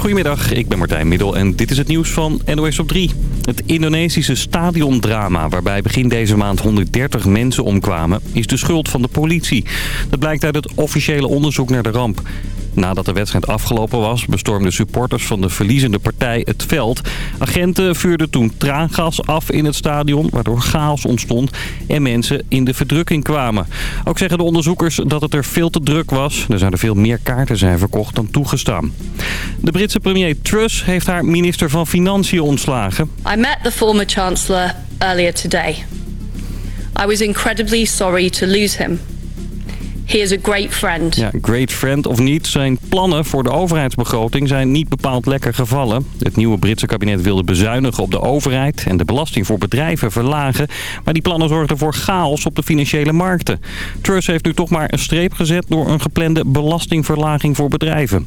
Goedemiddag, ik ben Martijn Middel en dit is het nieuws van NOS op 3. Het Indonesische stadiondrama waarbij begin deze maand 130 mensen omkwamen... is de schuld van de politie. Dat blijkt uit het officiële onderzoek naar de ramp. Nadat de wedstrijd afgelopen was, bestormden supporters van de verliezende partij het veld. Agenten vuurden toen traangas af in het stadion, waardoor chaos ontstond en mensen in de verdrukking kwamen. Ook zeggen de onderzoekers dat het er veel te druk was. Er zouden veel meer kaarten zijn verkocht dan toegestaan. De Britse premier Truss heeft haar minister van Financiën ontslagen. I met the former chancellor earlier today. I was incredibly sorry to lose him. He is a great friend. Ja, great friend of niet, zijn plannen voor de overheidsbegroting zijn niet bepaald lekker gevallen. Het nieuwe Britse kabinet wilde bezuinigen op de overheid en de belasting voor bedrijven verlagen. Maar die plannen zorgden voor chaos op de financiële markten. Truss heeft nu toch maar een streep gezet door een geplande belastingverlaging voor bedrijven.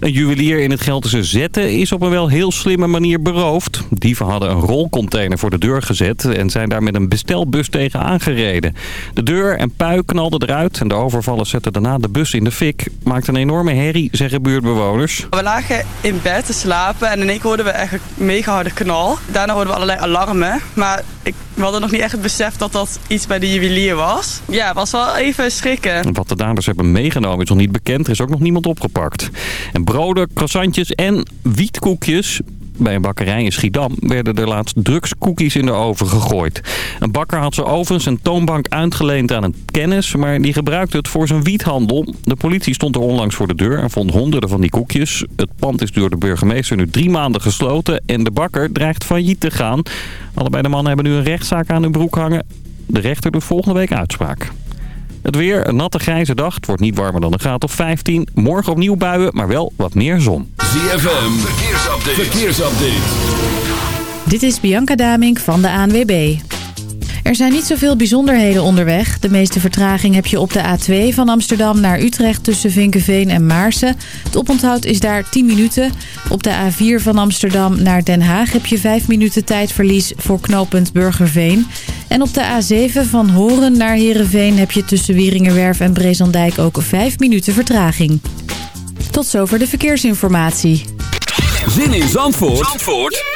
Een juwelier in het Gelderse Zetten is op een wel heel slimme manier beroofd. Dieven hadden een rolcontainer voor de deur gezet en zijn daar met een bestelbus tegen aangereden. De deur en pui knalden eruit en de overvallers zetten daarna de bus in de fik. Maakt een enorme herrie, zeggen buurtbewoners. We lagen in bed te slapen en in één keer hoorden we echt een mega harde knal. Daarna hoorden we allerlei alarmen, maar ik, we hadden nog niet echt het besef dat dat iets bij de juwelier was. Ja, het was wel even schrikken. Wat de daders hebben meegenomen is nog niet bekend. Er is ook nog niemand opgepakt. En broden, croissantjes en wietkoekjes bij een bakkerij in Schiedam werden er laatst drugskoekies in de oven gegooid. Een bakker had zijn ovens en toonbank uitgeleend aan een kennis, maar die gebruikte het voor zijn wiethandel. De politie stond er onlangs voor de deur en vond honderden van die koekjes. Het pand is door de burgemeester nu drie maanden gesloten en de bakker dreigt failliet te gaan. Allebei de mannen hebben nu een rechtszaak aan hun broek hangen. De rechter doet volgende week uitspraak. Het weer, een natte grijze dag. Het wordt niet warmer dan een graad of 15. Morgen opnieuw buien, maar wel wat meer zon. ZFM, verkeersupdate. verkeersupdate. Dit is Bianca Damink van de ANWB. Er zijn niet zoveel bijzonderheden onderweg. De meeste vertraging heb je op de A2 van Amsterdam naar Utrecht tussen Vinkenveen en Maarsen. Het oponthoud is daar 10 minuten. Op de A4 van Amsterdam naar Den Haag heb je 5 minuten tijdverlies voor knooppunt Burgerveen. En op de A7 van Horen naar Heerenveen heb je tussen Wieringerwerf en Brezandijk ook 5 minuten vertraging. Tot zover de verkeersinformatie. Zin in Zandvoort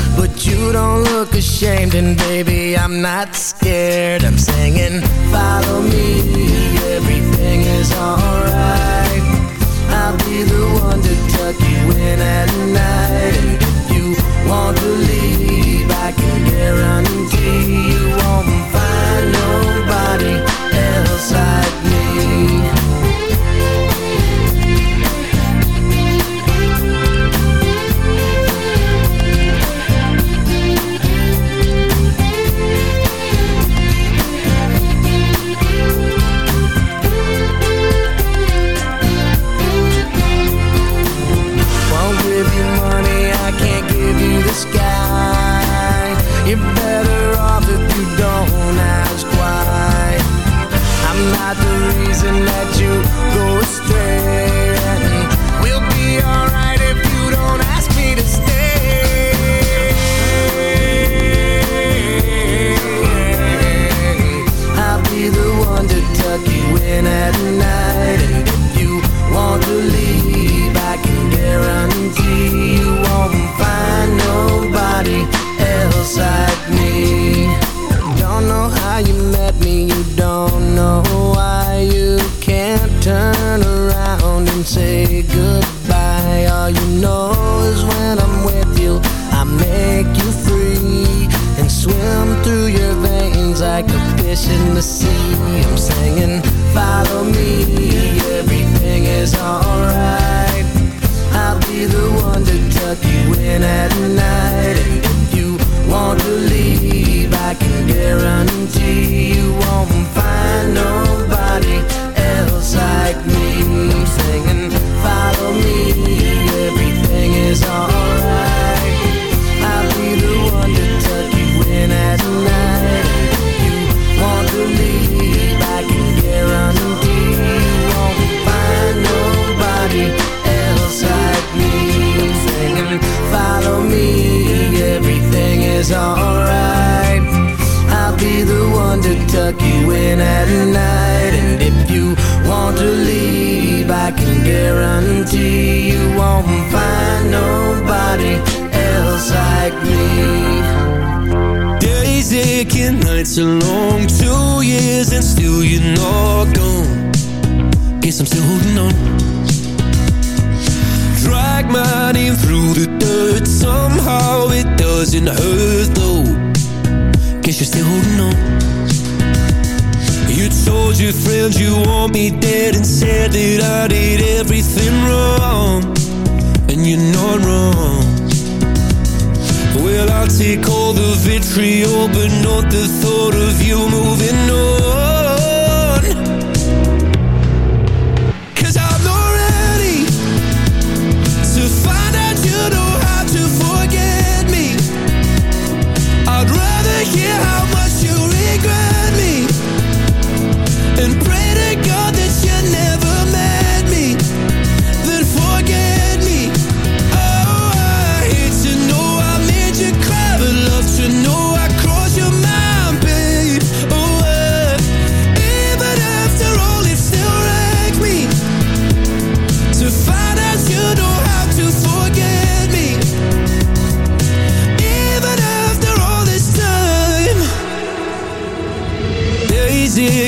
but you don't look ashamed and baby I'm not scared. I'm singing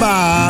吧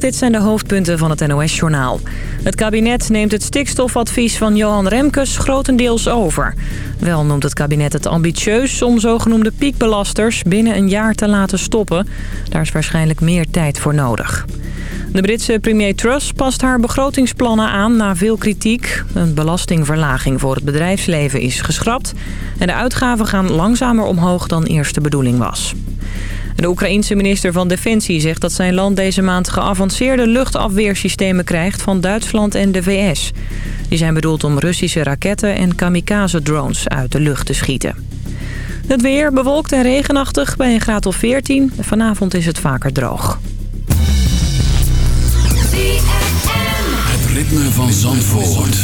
dit zijn de hoofdpunten van het NOS-journaal. Het kabinet neemt het stikstofadvies van Johan Remkes grotendeels over. Wel noemt het kabinet het ambitieus om zogenoemde piekbelasters binnen een jaar te laten stoppen. Daar is waarschijnlijk meer tijd voor nodig. De Britse premier Truss past haar begrotingsplannen aan na veel kritiek. Een belastingverlaging voor het bedrijfsleven is geschrapt. En de uitgaven gaan langzamer omhoog dan eerst de bedoeling was. De Oekraïense minister van Defensie zegt dat zijn land deze maand geavanceerde luchtafweersystemen krijgt van Duitsland en de VS. Die zijn bedoeld om Russische raketten en kamikaze-drones uit de lucht te schieten. Het weer bewolkt en regenachtig bij een graad of 14. Vanavond is het vaker droog. Het ritme van Zandvoort.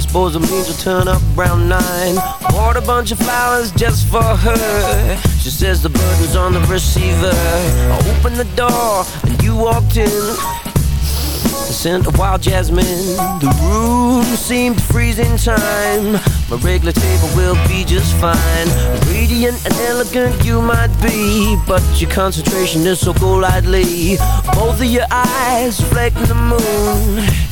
Suppose it means we'll turn up around nine. Bought a bunch of flowers just for her. She says the burden's on the receiver. I opened the door and you walked in. The scent of wild jasmine. The room seemed to freeze in time. My regular table will be just fine. Radiant and elegant you might be, but your concentration is so golightly. Both of your eyes reflecting the moon.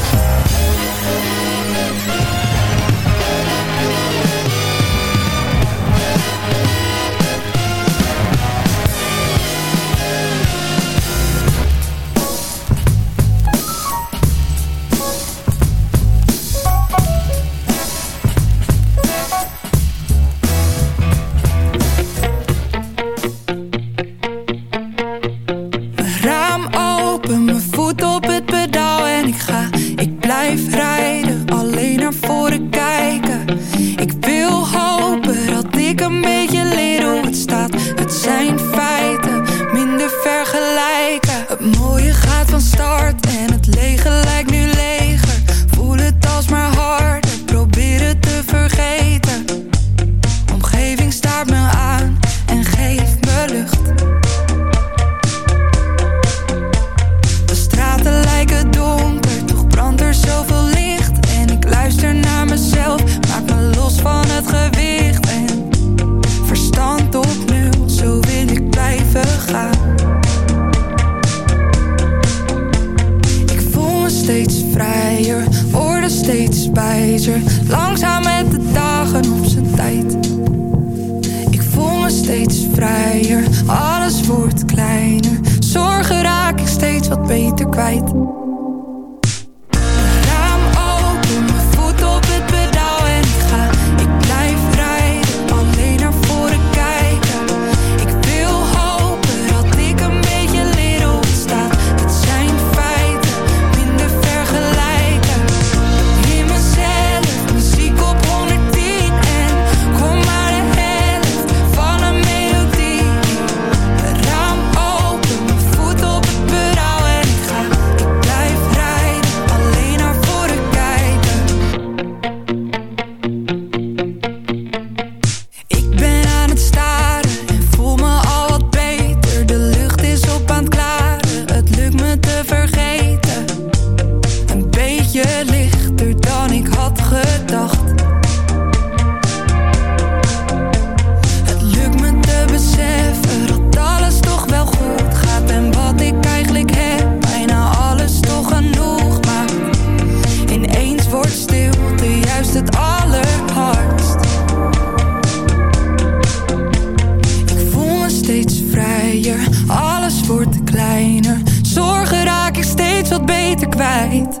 Beter